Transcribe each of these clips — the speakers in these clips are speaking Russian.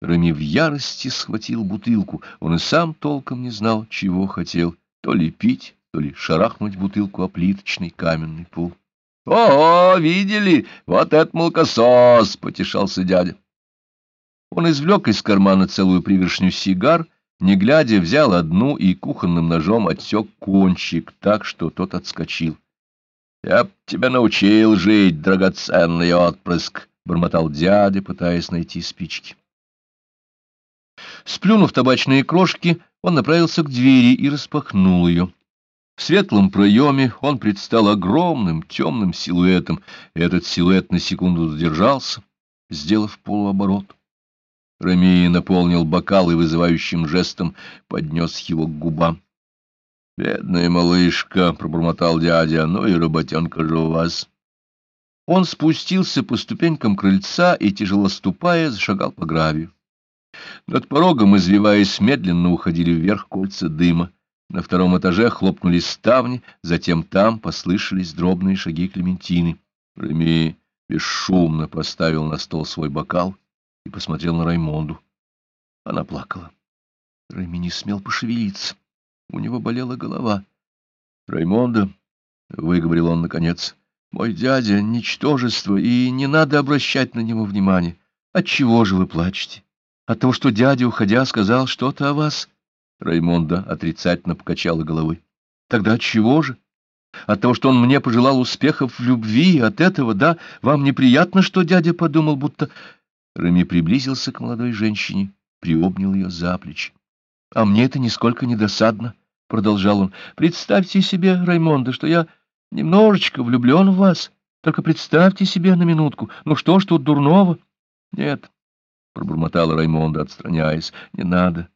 Рами в ярости схватил бутылку. Он и сам толком не знал, чего хотел. То ли пить, то ли шарахнуть бутылку о плиточный каменный пол. — О, видели? Вот это молокосос! — потешался дядя. Он извлек из кармана целую пригоршню сигар, не глядя, взял одну и кухонным ножом отсек кончик так, что тот отскочил. — Я б тебя научил жить, драгоценный отпрыск! — бормотал дядя, пытаясь найти спички. Сплюнув табачные крошки, он направился к двери и распахнул ее. В светлом проеме он предстал огромным темным силуэтом, и этот силуэт на секунду задержался, сделав полуоборот. Рамей наполнил бокал и вызывающим жестом поднес его к губам. — Бедная малышка, — пробормотал дядя, — ну и работенка же у вас. Он спустился по ступенькам крыльца и, тяжело ступая, зашагал по гравию. Над порогом, извиваясь, медленно уходили вверх кольца дыма. На втором этаже хлопнули ставни, затем там послышались дробные шаги Клементины. Реми бесшумно поставил на стол свой бокал и посмотрел на Раймонду. Она плакала. Реми не смел пошевелиться. У него болела голова. — Раймонда, — выговорил он наконец, — мой дядя — ничтожество, и не надо обращать на него внимания. Отчего же вы плачете? От того, что дядя, уходя, сказал что-то о вас? Раймонда отрицательно покачала головой. Тогда от чего же? От того, что он мне пожелал успехов в любви, от этого, да, вам неприятно, что дядя подумал, будто... Рами приблизился к молодой женщине, приобнял ее за плечи. — А мне это нисколько не досадно, — продолжал он. — Представьте себе, Раймонда, что я немножечко влюблен в вас. Только представьте себе на минутку. Ну что ж тут дурного? — Нет, — пробормотала Раймонда, отстраняясь. — Не надо.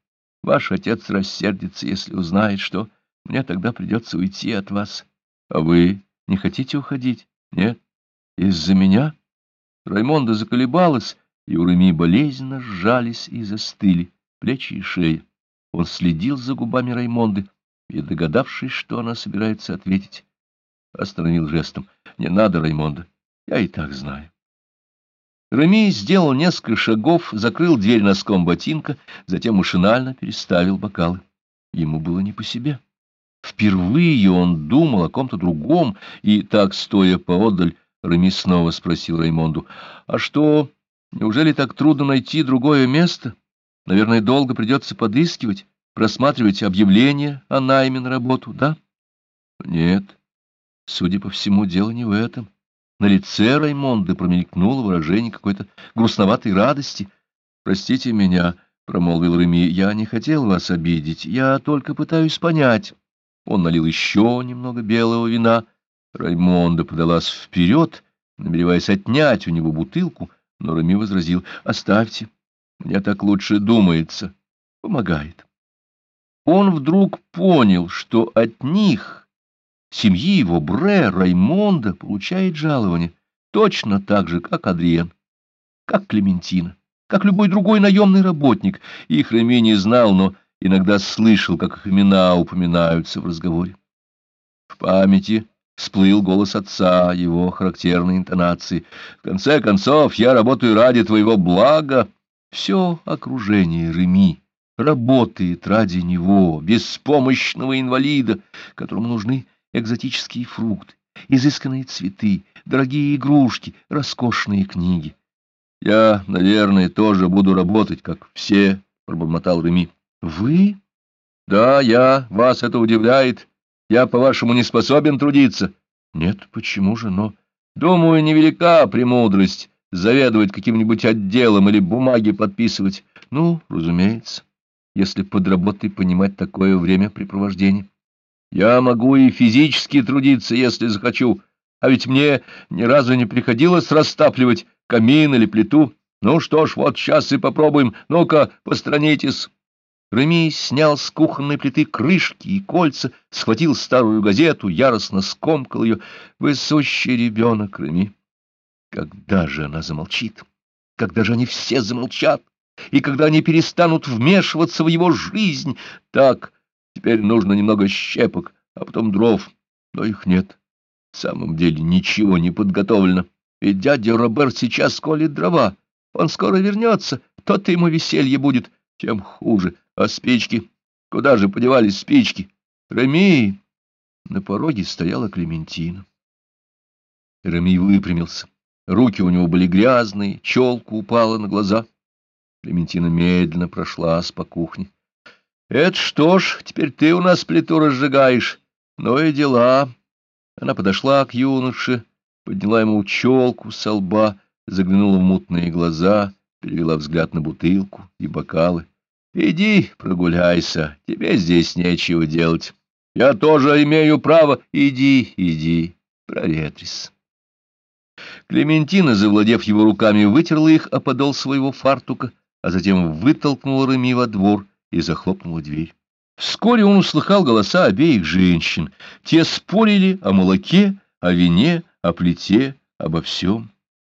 Ваш отец рассердится, если узнает, что мне тогда придется уйти от вас. А вы не хотите уходить? Нет? Из-за меня? Раймонда заколебалась, и у Реми болезненно сжались и застыли плечи и шея. Он следил за губами Раймонды и, догадавшись, что она собирается ответить, остановил жестом. — Не надо, Раймонда, я и так знаю. Реми сделал несколько шагов, закрыл дверь носком ботинка, затем машинально переставил бокалы. Ему было не по себе. Впервые он думал о ком-то другом, и так, стоя поодаль, Реми снова спросил Раймонду, «А что, неужели так трудно найти другое место? Наверное, долго придется подыскивать, просматривать объявления о найме на работу, да?» «Нет, судя по всему, дело не в этом. На лице Раймонда промелькнуло выражение какой-то грустноватой радости. «Простите меня», — промолвил Реми, — «я не хотел вас обидеть, я только пытаюсь понять». Он налил еще немного белого вина. Раймонда подалась вперед, намереваясь отнять у него бутылку, но Реми возразил, «Оставьте, мне так лучше думается, помогает». Он вдруг понял, что от них семьи его Бре Раймонда получает жалование точно так же, как Адриен, как Клементина, как любой другой наемный работник. Их Реми не знал, но иногда слышал, как их имена упоминаются в разговоре. В памяти всплыл голос отца, его характерной интонации. «В конце концов, я работаю ради твоего блага». Все окружение Реми работает ради него, беспомощного инвалида, которому нужны экзотические фрукты, изысканные цветы, дорогие игрушки, роскошные книги. — Я, наверное, тоже буду работать, как все, — пробормотал Реми. — Вы? — Да, я. Вас это удивляет. Я, по-вашему, не способен трудиться? — Нет, почему же, но... Думаю, невелика премудрость заведовать каким-нибудь отделом или бумаги подписывать. Ну, разумеется, если под работой понимать такое времяпрепровождение. Я могу и физически трудиться, если захочу, а ведь мне ни разу не приходилось растапливать камин или плиту. Ну что ж, вот сейчас и попробуем. Ну-ка, постранитесь. Реми снял с кухонной плиты крышки и кольца, схватил старую газету, яростно скомкал ее. Высущий ребенок, Реми. Когда же она замолчит? Когда же они все замолчат? И когда они перестанут вмешиваться в его жизнь? Так Теперь нужно немного щепок, а потом дров, но их нет. В самом деле ничего не подготовлено. Ведь дядя Роберт сейчас колет дрова. Он скоро вернется, то-то ему веселье будет, чем хуже. А спички? Куда же подевались спички? Реми! На пороге стояла Клементина. Реми выпрямился. Руки у него были грязные, челка упала на глаза. Клементина медленно прошлась по кухне. — Это что ж, теперь ты у нас плиту разжигаешь. Ну и дела. Она подошла к юноше, подняла ему челку со лба, заглянула в мутные глаза, перевела взгляд на бутылку и бокалы. — Иди прогуляйся, тебе здесь нечего делать. Я тоже имею право. Иди, иди, проветрись. Клементина, завладев его руками, вытерла их о подол своего фартука, а затем вытолкнула Реми во двор и захлопнула дверь. Вскоре он услыхал голоса обеих женщин. Те спорили о молоке, о вине, о плите, обо всем.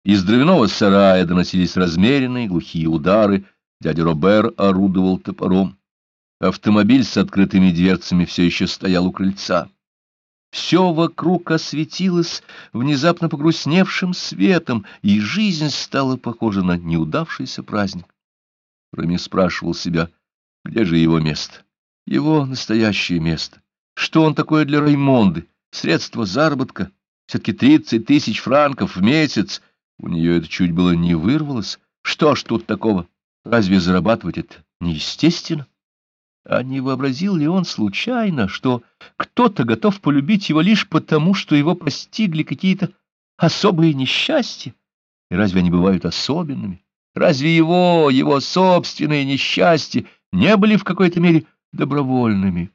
Из дровяного сарая доносились размеренные глухие удары. Дядя Робер орудовал топором. Автомобиль с открытыми дверцами все еще стоял у крыльца. Все вокруг осветилось внезапно погрустневшим светом, и жизнь стала похожа на неудавшийся праздник. Рами спрашивал себя, где же его место, его настоящее место, что он такое для Раймонды, средство заработка, все-таки тридцать тысяч франков в месяц, у нее это чуть было не вырвалось, что ж тут такого, разве зарабатывать это неестественно? А не вообразил ли он случайно, что кто-то готов полюбить его лишь потому, что его постигли какие-то особые несчастья? И разве они бывают особенными? Разве его, его собственные несчастья не были в какой-то мере добровольными?